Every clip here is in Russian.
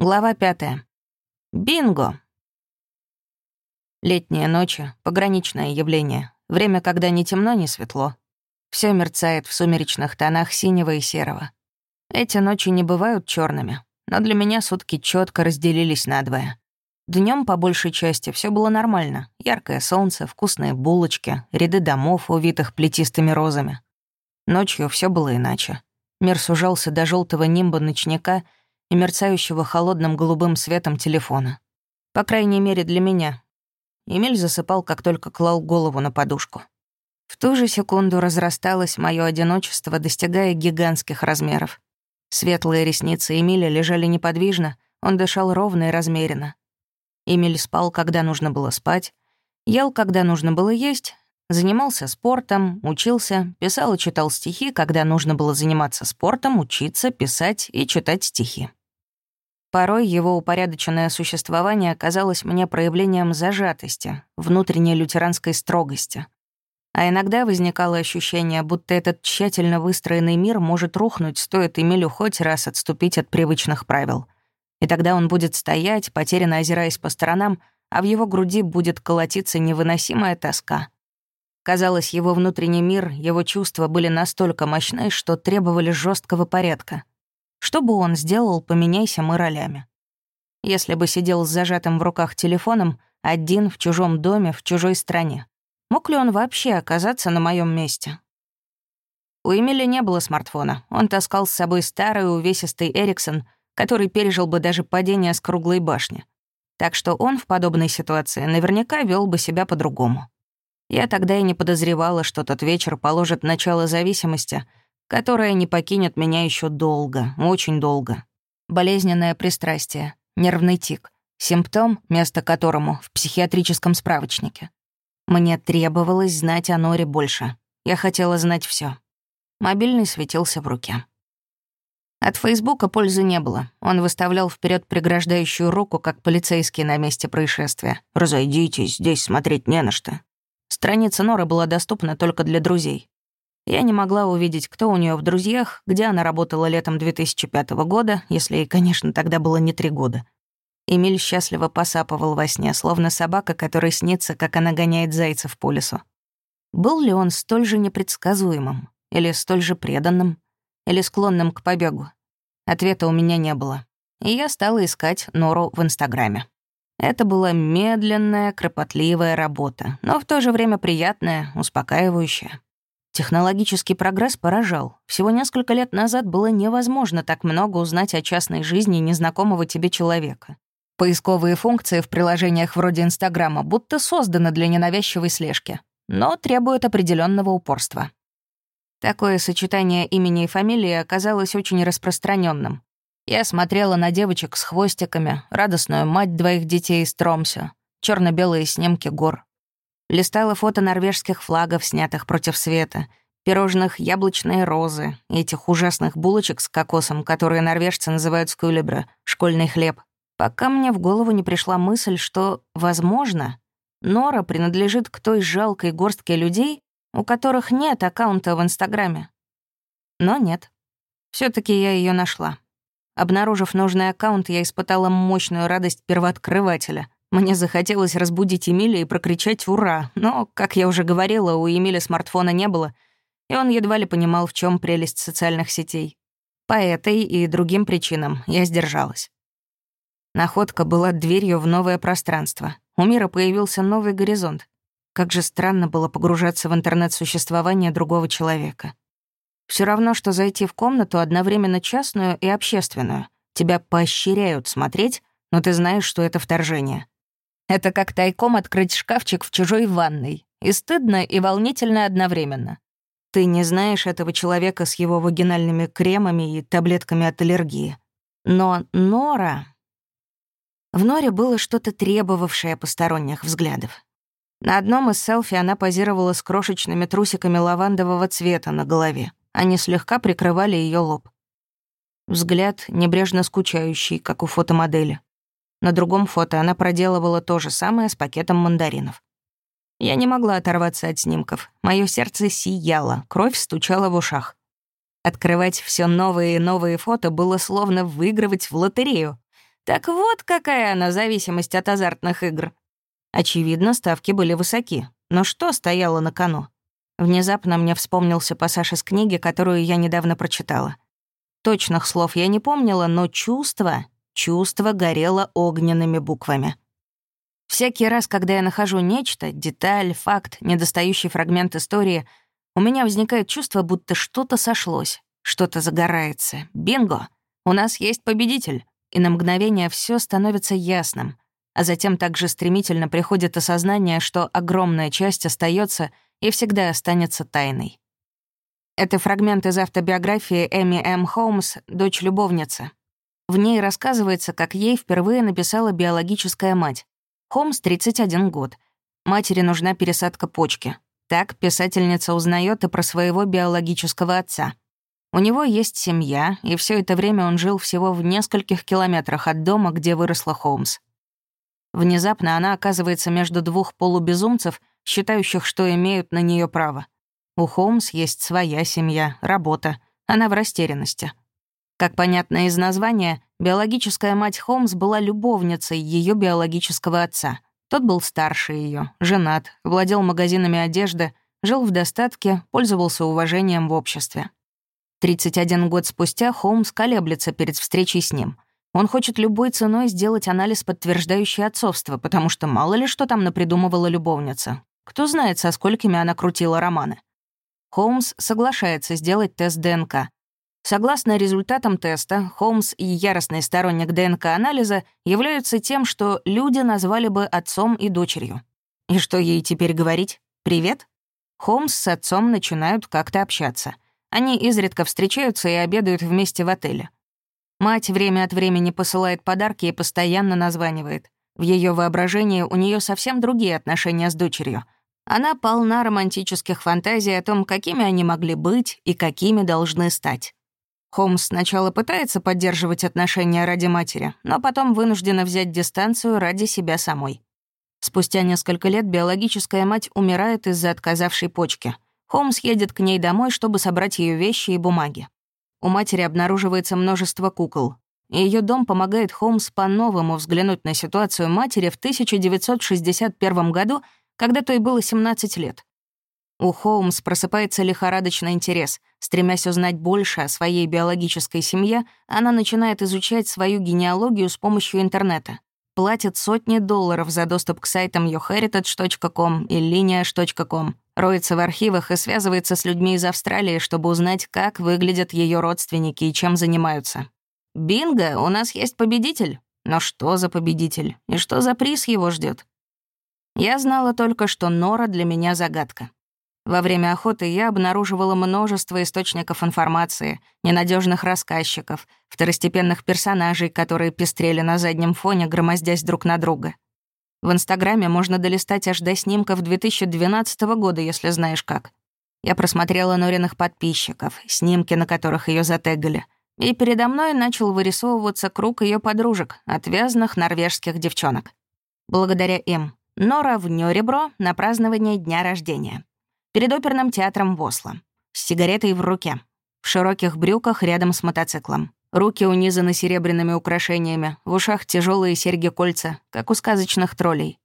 Глава пятая. Бинго! Летние ночи — пограничное явление. Время, когда ни темно, ни светло. Все мерцает в сумеречных тонах синего и серого. Эти ночи не бывают черными, но для меня сутки четко разделились надвое. Днем по большей части все было нормально. Яркое солнце, вкусные булочки, ряды домов, увитых плетистыми розами. Ночью все было иначе. Мир сужался до желтого нимба ночника — и мерцающего холодным голубым светом телефона. По крайней мере, для меня. Эмиль засыпал, как только клал голову на подушку. В ту же секунду разрасталось мое одиночество, достигая гигантских размеров. Светлые ресницы Эмиля лежали неподвижно, он дышал ровно и размеренно. Эмиль спал, когда нужно было спать, ел, когда нужно было есть, занимался спортом, учился, писал и читал стихи, когда нужно было заниматься спортом, учиться, писать и читать стихи. Порой его упорядоченное существование казалось мне проявлением зажатости, внутренней лютеранской строгости. А иногда возникало ощущение, будто этот тщательно выстроенный мир может рухнуть, стоит Эмилю хоть раз отступить от привычных правил. И тогда он будет стоять, потерянно озираясь по сторонам, а в его груди будет колотиться невыносимая тоска. Казалось, его внутренний мир, его чувства были настолько мощны, что требовали жесткого порядка — что бы он сделал, поменяйся мы ролями. Если бы сидел с зажатым в руках телефоном, один в чужом доме, в чужой стране. Мог ли он вообще оказаться на моем месте? У Эмили не было смартфона. Он таскал с собой старый увесистый Эриксон, который пережил бы даже падение с круглой башни. Так что он в подобной ситуации наверняка вел бы себя по-другому. Я тогда и не подозревала, что тот вечер положит начало зависимости — которая не покинет меня еще долго, очень долго. Болезненное пристрастие, нервный тик, симптом, место которому в психиатрическом справочнике. Мне требовалось знать о Норе больше. Я хотела знать все. Мобильный светился в руке. От Фейсбука пользы не было. Он выставлял вперед преграждающую руку, как полицейский на месте происшествия. «Разойдитесь, здесь смотреть не на что». Страница Норы была доступна только для друзей. Я не могла увидеть, кто у нее в друзьях, где она работала летом 2005 года, если ей, конечно, тогда было не три года. Эмиль счастливо посапывал во сне, словно собака, которой снится, как она гоняет зайцев по лесу. Был ли он столь же непредсказуемым? Или столь же преданным? Или склонным к побегу? Ответа у меня не было. И я стала искать Нору в Инстаграме. Это была медленная, кропотливая работа, но в то же время приятная, успокаивающая. Технологический прогресс поражал. Всего несколько лет назад было невозможно так много узнать о частной жизни незнакомого тебе человека. Поисковые функции в приложениях вроде Инстаграма будто созданы для ненавязчивой слежки, но требуют определенного упорства. Такое сочетание имени и фамилии оказалось очень распространенным. Я смотрела на девочек с хвостиками, радостную мать двоих детей из Тромсё, черно белые снимки гор, Листала фото норвежских флагов, снятых против света, пирожных яблочные розы и этих ужасных булочек с кокосом, которые норвежцы называют скулебра, школьный хлеб. Пока мне в голову не пришла мысль, что, возможно, Нора принадлежит к той жалкой горстке людей, у которых нет аккаунта в Инстаграме. Но нет. все таки я ее нашла. Обнаружив нужный аккаунт, я испытала мощную радость первооткрывателя — мне захотелось разбудить Эмиля и прокричать «Ура!», но, как я уже говорила, у Эмиля смартфона не было, и он едва ли понимал, в чем прелесть социальных сетей. По этой и другим причинам я сдержалась. Находка была дверью в новое пространство. У мира появился новый горизонт. Как же странно было погружаться в интернет-существование другого человека. Все равно, что зайти в комнату одновременно частную и общественную. Тебя поощряют смотреть, но ты знаешь, что это вторжение. Это как тайком открыть шкафчик в чужой ванной. И стыдно, и волнительно одновременно. Ты не знаешь этого человека с его вагинальными кремами и таблетками от аллергии. Но Нора... В Норе было что-то требовавшее посторонних взглядов. На одном из селфи она позировала с крошечными трусиками лавандового цвета на голове. Они слегка прикрывали ее лоб. Взгляд небрежно скучающий, как у фотомодели. На другом фото она проделывала то же самое с пакетом мандаринов. Я не могла оторваться от снимков. Моё сердце сияло, кровь стучала в ушах. Открывать все новые и новые фото было словно выигрывать в лотерею. Так вот какая она зависимость от азартных игр. Очевидно, ставки были высоки. Но что стояло на кону? Внезапно мне вспомнился пассаж из книги, которую я недавно прочитала. Точных слов я не помнила, но чувство, чувство горело огненными буквами. Всякий раз, когда я нахожу нечто, деталь, факт, недостающий фрагмент истории, у меня возникает чувство, будто что-то сошлось, что-то загорается. Бинго! У нас есть победитель. И на мгновение все становится ясным. А затем также стремительно приходит осознание, что огромная часть остается и всегда останется тайной. Это фрагмент из автобиографии Эми М. Холмс «Дочь любовницы». В ней рассказывается, как ей впервые написала биологическая мать. Холмс 31 год. Матери нужна пересадка почки. Так писательница узнает и про своего биологического отца. У него есть семья, и все это время он жил всего в нескольких километрах от дома, где выросла Холмс. Внезапно она оказывается между двух полубезумцев, считающих, что имеют на нее право. У Холмс есть своя семья, работа. Она в растерянности. Как понятно из названия, биологическая мать Холмс была любовницей ее биологического отца. Тот был старше ее, женат, владел магазинами одежды, жил в достатке, пользовался уважением в обществе. 31 год спустя Холмс колеблется перед встречей с ним. Он хочет любой ценой сделать анализ, подтверждающий отцовство, потому что мало ли что там напридумывала любовница. Кто знает, со сколькими она крутила романы. Холмс соглашается сделать тест ДНК. Согласно результатам теста, Холмс и яростный сторонник ДНК-анализа являются тем, что люди назвали бы отцом и дочерью. И что ей теперь говорить? «Привет?» Холмс с отцом начинают как-то общаться. Они изредка встречаются и обедают вместе в отеле. Мать время от времени посылает подарки и постоянно названивает. В ее воображении у нее совсем другие отношения с дочерью. Она полна романтических фантазий о том, какими они могли быть и какими должны стать. Холмс сначала пытается поддерживать отношения ради матери, но потом вынуждена взять дистанцию ради себя самой. Спустя несколько лет биологическая мать умирает из-за отказавшей почки. Холмс едет к ней домой, чтобы собрать ее вещи и бумаги. У матери обнаруживается множество кукол. И ее дом помогает Холмс по-новому взглянуть на ситуацию матери в 1961 году, когда той было 17 лет. У Холмс просыпается лихорадочный интерес. Стремясь узнать больше о своей биологической семье, она начинает изучать свою генеалогию с помощью интернета. Платит сотни долларов за доступ к сайтам yoheritage.com и lineage.com. Роется в архивах и связывается с людьми из Австралии, чтобы узнать, как выглядят ее родственники и чем занимаются. «Бинго, у нас есть победитель!» Но что за победитель? И что за приз его ждет? Я знала только, что Нора для меня загадка. Во время охоты я обнаруживала множество источников информации, ненадежных рассказчиков, второстепенных персонажей, которые пестрели на заднем фоне, громоздясь друг на друга. В Инстаграме можно долистать аж до снимков 2012 года, если знаешь как. Я просмотрела Нориных подписчиков, снимки, на которых ее затегали, и передо мной начал вырисовываться круг ее подружек, отвязных норвежских девчонок. Благодаря им Нора в Нёребро на празднование дня рождения перед оперным театром в Осло, с сигаретой в руке, в широких брюках рядом с мотоциклом. Руки унизаны серебряными украшениями, в ушах тяжелые серьги-кольца, как у сказочных троллей.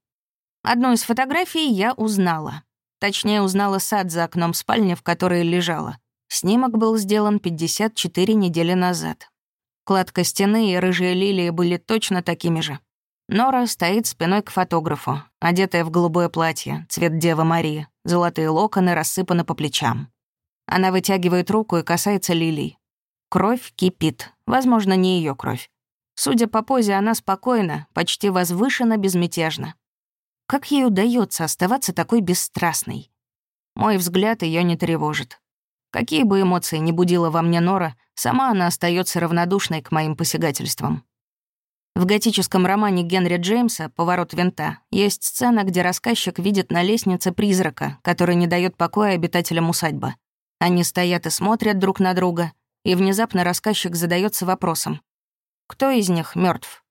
Одну из фотографий я узнала. Точнее, узнала сад за окном спальни, в которой лежала. Снимок был сделан 54 недели назад. Кладка стены и рыжие лилии были точно такими же. Нора стоит спиной к фотографу, одетая в голубое платье, цвет Девы Марии. Золотые локоны рассыпаны по плечам. Она вытягивает руку и касается лилий. Кровь кипит. Возможно, не ее кровь. Судя по позе, она спокойна, почти возвышенно безмятежна. Как ей удается оставаться такой бесстрастной? Мой взгляд ее не тревожит. Какие бы эмоции ни будила во мне Нора, сама она остается равнодушной к моим посягательствам. В готическом романе Генри Джеймса «Поворот винта» есть сцена, где рассказчик видит на лестнице призрака, который не дает покоя обитателям усадьбы. Они стоят и смотрят друг на друга, и внезапно рассказчик задается вопросом. Кто из них мертв?